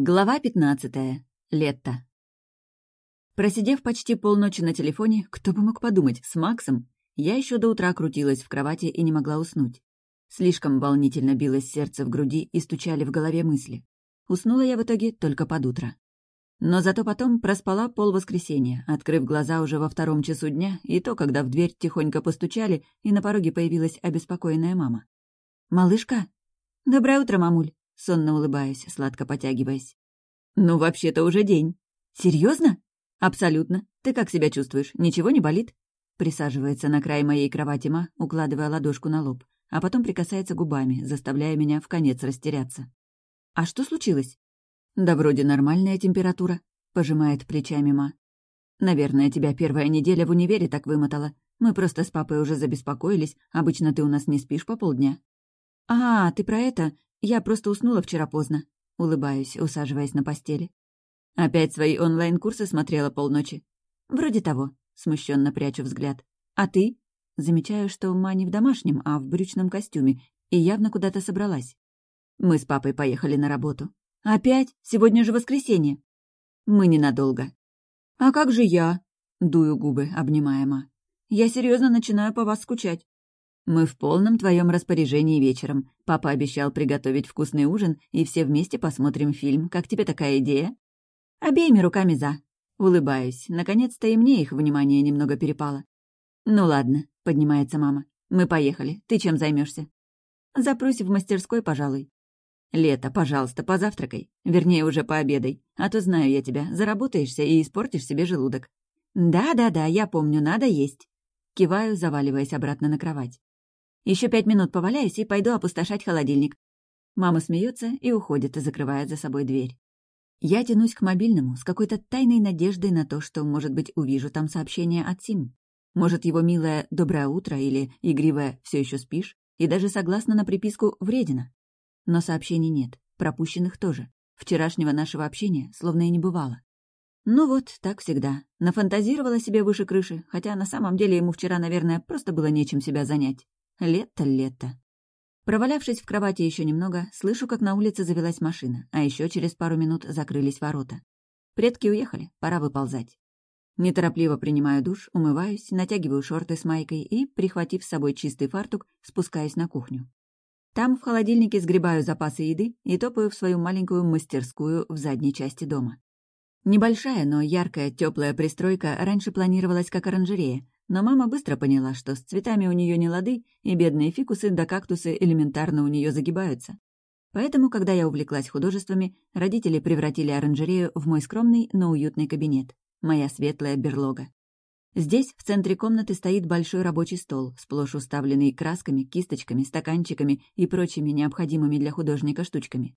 Глава пятнадцатая. Лето. Просидев почти полночи на телефоне, кто бы мог подумать, с Максом, я еще до утра крутилась в кровати и не могла уснуть. Слишком волнительно билось сердце в груди и стучали в голове мысли. Уснула я в итоге только под утро. Но зато потом проспала пол воскресенья, открыв глаза уже во втором часу дня, и то, когда в дверь тихонько постучали, и на пороге появилась обеспокоенная мама. «Малышка?» «Доброе утро, мамуль!» Сонно улыбаясь, сладко потягиваясь. «Ну, вообще-то уже день». Серьезно? «Абсолютно. Ты как себя чувствуешь? Ничего не болит?» Присаживается на край моей кровати Ма, укладывая ладошку на лоб, а потом прикасается губами, заставляя меня в конец растеряться. «А что случилось?» «Да вроде нормальная температура», — пожимает плечами Ма. «Наверное, тебя первая неделя в универе так вымотала. Мы просто с папой уже забеспокоились. Обычно ты у нас не спишь по полдня». «А, ты про это? Я просто уснула вчера поздно. Улыбаюсь, усаживаясь на постели. Опять свои онлайн-курсы смотрела полночи. Вроде того, смущенно прячу взгляд. А ты? Замечаю, что ма не в домашнем, а в брючном костюме, и явно куда-то собралась. Мы с папой поехали на работу. Опять? Сегодня же воскресенье. Мы ненадолго. А как же я? Дую губы, обнимая ма. Я серьезно начинаю по вас скучать. Мы в полном твоем распоряжении вечером. Папа обещал приготовить вкусный ужин, и все вместе посмотрим фильм. Как тебе такая идея? Обеими руками за. Улыбаюсь. Наконец-то и мне их внимание немного перепало. Ну ладно, поднимается мама. Мы поехали. Ты чем займешься? Запрусь в мастерской, пожалуй. Лето, пожалуйста, позавтракай. Вернее, уже пообедай. А то знаю я тебя, заработаешься и испортишь себе желудок. Да-да-да, я помню, надо есть. Киваю, заваливаясь обратно на кровать. Еще пять минут поваляюсь и пойду опустошать холодильник. Мама смеется и уходит, закрывая за собой дверь. Я тянусь к мобильному с какой-то тайной надеждой на то, что, может быть, увижу там сообщение от Сим. Может, его милое «доброе утро» или игривое «все еще спишь» и даже согласно на приписку «вредина». Но сообщений нет, пропущенных тоже. Вчерашнего нашего общения словно и не бывало. Ну вот, так всегда. Нафантазировала себе выше крыши, хотя на самом деле ему вчера, наверное, просто было нечем себя занять. Лето, лето. Провалявшись в кровати еще немного, слышу, как на улице завелась машина, а еще через пару минут закрылись ворота. Предки уехали, пора выползать. Неторопливо принимаю душ, умываюсь, натягиваю шорты с майкой и, прихватив с собой чистый фартук, спускаюсь на кухню. Там в холодильнике сгребаю запасы еды и топаю в свою маленькую мастерскую в задней части дома. Небольшая, но яркая, теплая пристройка раньше планировалась как оранжерея, но мама быстро поняла, что с цветами у нее не лады, и бедные фикусы да кактусы элементарно у нее загибаются. Поэтому, когда я увлеклась художествами, родители превратили оранжерею в мой скромный, но уютный кабинет. Моя светлая берлога. Здесь, в центре комнаты, стоит большой рабочий стол, сплошь уставленный красками, кисточками, стаканчиками и прочими необходимыми для художника штучками.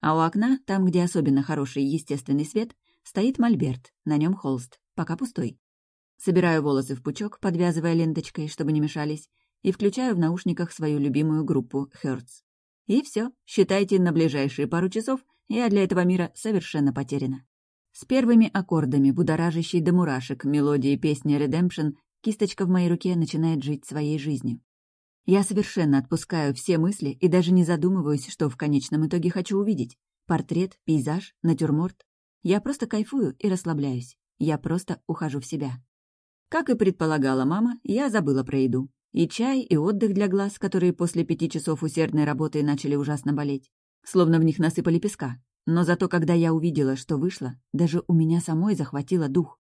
А у окна, там, где особенно хороший естественный свет, стоит мольберт, на нем холст, пока пустой. Собираю волосы в пучок, подвязывая ленточкой, чтобы не мешались, и включаю в наушниках свою любимую группу Hertz. И все, считайте, на ближайшие пару часов я для этого мира совершенно потеряна. С первыми аккордами, будоражащей до мурашек, мелодии песни Redemption, кисточка в моей руке начинает жить своей жизнью. Я совершенно отпускаю все мысли и даже не задумываюсь, что в конечном итоге хочу увидеть. Портрет, пейзаж, натюрморт. Я просто кайфую и расслабляюсь. Я просто ухожу в себя. Как и предполагала мама, я забыла про еду. И чай, и отдых для глаз, которые после пяти часов усердной работы начали ужасно болеть. Словно в них насыпали песка. Но зато, когда я увидела, что вышло, даже у меня самой захватило дух.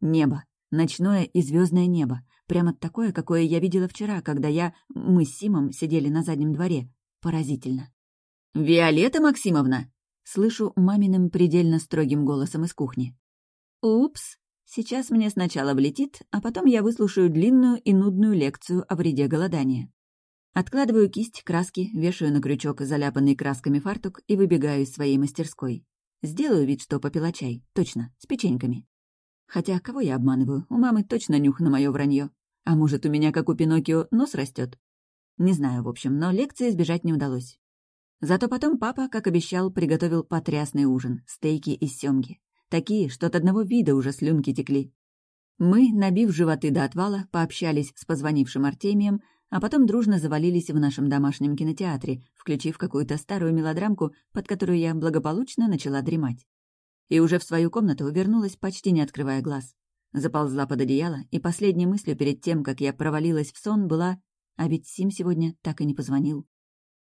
Небо. Ночное и звездное небо. Прямо такое, какое я видела вчера, когда я... Мы с Симом сидели на заднем дворе. Поразительно. «Виолетта Максимовна!» Слышу маминым предельно строгим голосом из кухни. «Упс!» Сейчас мне сначала влетит, а потом я выслушаю длинную и нудную лекцию о вреде голодания. Откладываю кисть, краски, вешаю на крючок заляпанный красками фартук и выбегаю из своей мастерской. Сделаю вид, что попила чай. Точно, с печеньками. Хотя кого я обманываю? У мамы точно нюх на мое вранье. А может, у меня, как у Пиноккио, нос растет? Не знаю, в общем, но лекции избежать не удалось. Зато потом папа, как обещал, приготовил потрясный ужин — стейки из семги. Такие, что от одного вида уже слюнки текли. Мы, набив животы до отвала, пообщались с позвонившим Артемием, а потом дружно завалились в нашем домашнем кинотеатре, включив какую-то старую мелодрамку, под которую я благополучно начала дремать. И уже в свою комнату вернулась, почти не открывая глаз. Заползла под одеяло, и последней мыслью перед тем, как я провалилась в сон, была «А ведь Сим сегодня так и не позвонил».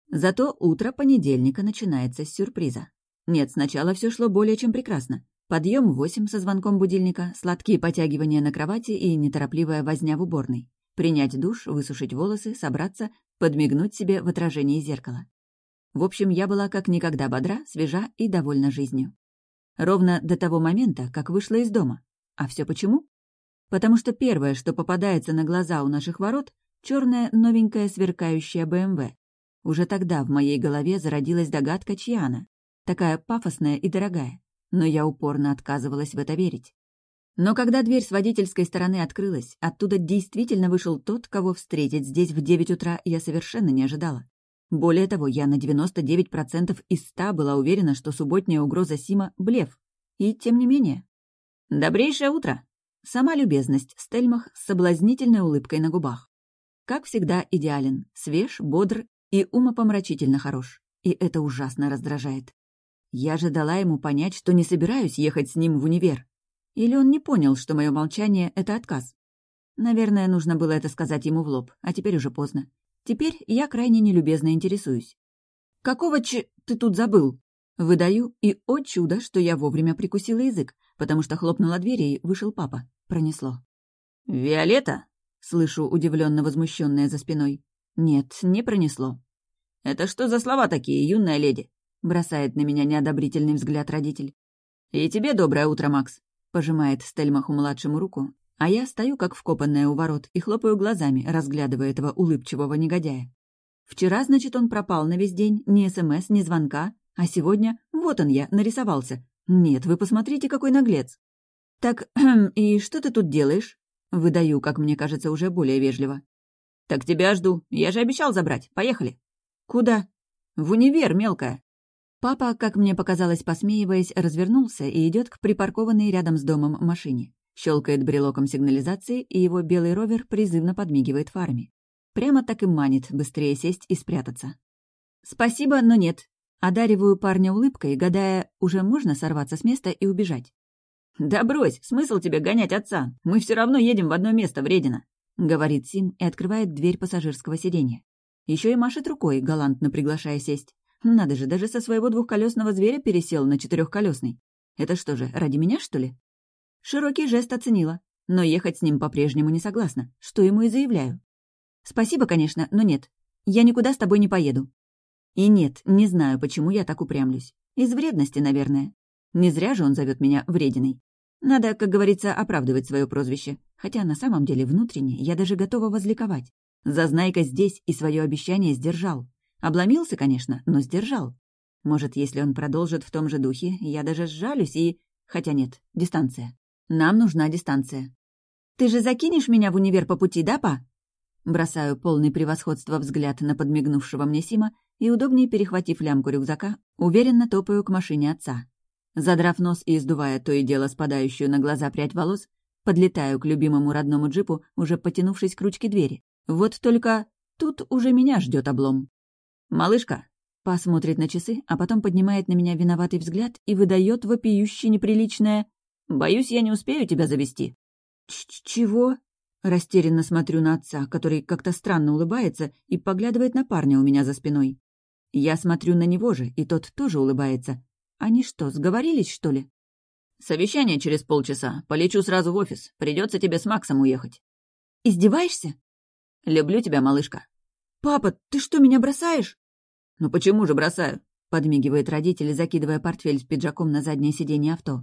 Зато утро понедельника начинается с сюрприза. Нет, сначала все шло более чем прекрасно. Подъем в восемь со звонком будильника, сладкие потягивания на кровати и неторопливая возня в уборной. Принять душ, высушить волосы, собраться, подмигнуть себе в отражении зеркала. В общем, я была как никогда бодра, свежа и довольна жизнью. Ровно до того момента, как вышла из дома. А все почему? Потому что первое, что попадается на глаза у наших ворот, черная новенькая сверкающая БМВ. Уже тогда в моей голове зародилась догадка, чья она. Такая пафосная и дорогая. Но я упорно отказывалась в это верить. Но когда дверь с водительской стороны открылась, оттуда действительно вышел тот, кого встретить здесь в девять утра я совершенно не ожидала. Более того, я на 99% из 100 была уверена, что субботняя угроза Сима — блеф. И тем не менее. «Добрейшее утро!» Сама любезность Стельмах с соблазнительной улыбкой на губах. Как всегда, идеален, свеж, бодр и умопомрачительно хорош. И это ужасно раздражает. Я же дала ему понять, что не собираюсь ехать с ним в универ, или он не понял, что мое молчание — это отказ? Наверное, нужно было это сказать ему в лоб, а теперь уже поздно. Теперь я крайне нелюбезно интересуюсь. «Какого ч... ты тут забыл?» Выдаю, и, о чудо, что я вовремя прикусила язык, потому что хлопнула дверь, и вышел папа. Пронесло. «Виолетта?» — слышу удивленно возмущенное за спиной. «Нет, не пронесло». «Это что за слова такие, юная леди?» — бросает на меня неодобрительный взгляд родитель. «И тебе доброе утро, Макс. Пожимает Стельмаху-младшему руку, а я стою как вкопанная у ворот и хлопаю глазами, разглядывая этого улыбчивого негодяя. Вчера, значит, он пропал на весь день, ни СМС, ни звонка, а сегодня вот он я, нарисовался. Нет, вы посмотрите, какой наглец. Так, и что ты тут делаешь? Выдаю, как мне кажется, уже более вежливо. Так тебя жду, я же обещал забрать, поехали. Куда? В универ, мелкая. Папа, как мне показалось, посмеиваясь, развернулся и идет к припаркованной рядом с домом машине. Щелкает брелоком сигнализации, и его белый ровер призывно подмигивает фарами. Прямо так и манит быстрее сесть и спрятаться. «Спасибо, но нет». Одариваю парня улыбкой, гадая, уже можно сорваться с места и убежать. «Да брось, смысл тебе гонять отца? Мы все равно едем в одно место, вредина», — говорит Сим и открывает дверь пассажирского сиденья. Еще и машет рукой, галантно приглашая сесть. Надо же, даже со своего двухколесного зверя пересел на четырехколесный. Это что же, ради меня, что ли? Широкий жест оценила, но ехать с ним по-прежнему не согласна, что ему и заявляю. Спасибо, конечно, но нет. Я никуда с тобой не поеду. И нет, не знаю, почему я так упрямлюсь. Из вредности, наверное. Не зря же он зовет меня врединой. Надо, как говорится, оправдывать свое прозвище. Хотя на самом деле внутренне я даже готова возликовать. Зазнайка здесь и свое обещание сдержал. Обломился, конечно, но сдержал. Может, если он продолжит в том же духе, я даже сжалюсь и... Хотя нет, дистанция. Нам нужна дистанция. «Ты же закинешь меня в универ по пути, да, па?» Бросаю полный превосходства взгляд на подмигнувшего мне Сима и, удобнее перехватив лямку рюкзака, уверенно топаю к машине отца. Задрав нос и издувая то и дело спадающую на глаза прядь волос, подлетаю к любимому родному джипу, уже потянувшись к ручке двери. Вот только тут уже меня ждет облом. «Малышка!» Посмотрит на часы, а потом поднимает на меня виноватый взгляд и выдает вопиюще неприличное «Боюсь, я не успею тебя завести». Ч «Чего?» Растерянно смотрю на отца, который как-то странно улыбается и поглядывает на парня у меня за спиной. Я смотрю на него же, и тот тоже улыбается. Они что, сговорились, что ли? «Совещание через полчаса. Полечу сразу в офис. Придется тебе с Максом уехать». «Издеваешься?» «Люблю тебя, малышка». «Папа, ты что, меня бросаешь?» «Ну почему же бросаю?» — подмигивает родитель, закидывая портфель с пиджаком на заднее сиденье авто.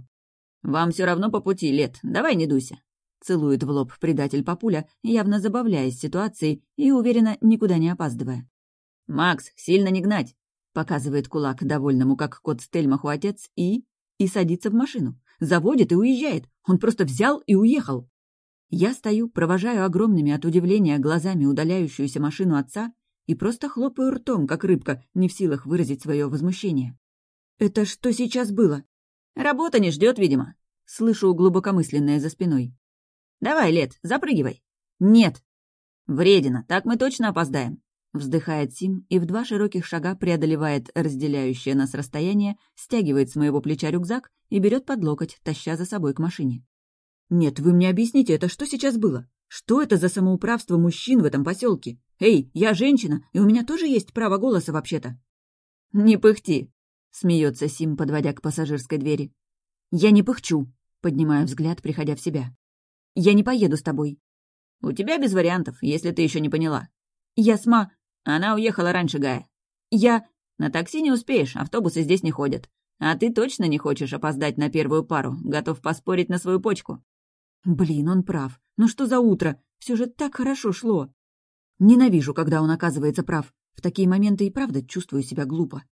«Вам все равно по пути, Лет, давай не дуйся». Целует в лоб предатель Папуля, явно забавляясь ситуацией и, уверенно, никуда не опаздывая. «Макс, сильно не гнать!» — показывает кулак довольному, как кот Стельмаху отец, и... и садится в машину. Заводит и уезжает. Он просто взял и уехал. Я стою, провожаю огромными от удивления глазами удаляющуюся машину отца и просто хлопаю ртом, как рыбка, не в силах выразить свое возмущение. «Это что сейчас было?» «Работа не ждет, видимо», — слышу глубокомысленное за спиной. «Давай, Лет, запрыгивай». «Нет». «Вредина, так мы точно опоздаем!» Вздыхает Сим и в два широких шага преодолевает разделяющее нас расстояние, стягивает с моего плеча рюкзак и берет под локоть, таща за собой к машине. «Нет, вы мне объясните, это что сейчас было? Что это за самоуправство мужчин в этом поселке? Эй, я женщина, и у меня тоже есть право голоса вообще-то!» «Не пыхти!» — смеется Сим, подводя к пассажирской двери. «Я не пыхчу!» — поднимаю взгляд, приходя в себя. «Я не поеду с тобой». «У тебя без вариантов, если ты еще не поняла». «Я сма...» Она уехала раньше Гая. Я... На такси не успеешь, автобусы здесь не ходят. А ты точно не хочешь опоздать на первую пару, готов поспорить на свою почку. Блин, он прав. Ну что за утро? Все же так хорошо шло. Ненавижу, когда он оказывается прав. В такие моменты и правда чувствую себя глупо.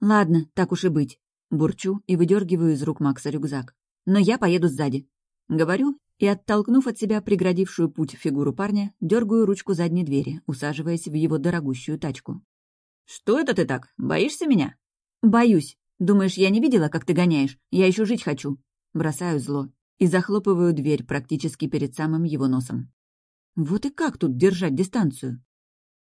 Ладно, так уж и быть. Бурчу и выдергиваю из рук Макса рюкзак. Но я поеду сзади. Говорю и, оттолкнув от себя преградившую путь фигуру парня, дергаю ручку задней двери, усаживаясь в его дорогущую тачку. «Что это ты так? Боишься меня?» «Боюсь. Думаешь, я не видела, как ты гоняешь? Я еще жить хочу». Бросаю зло и захлопываю дверь практически перед самым его носом. Вот и как тут держать дистанцию?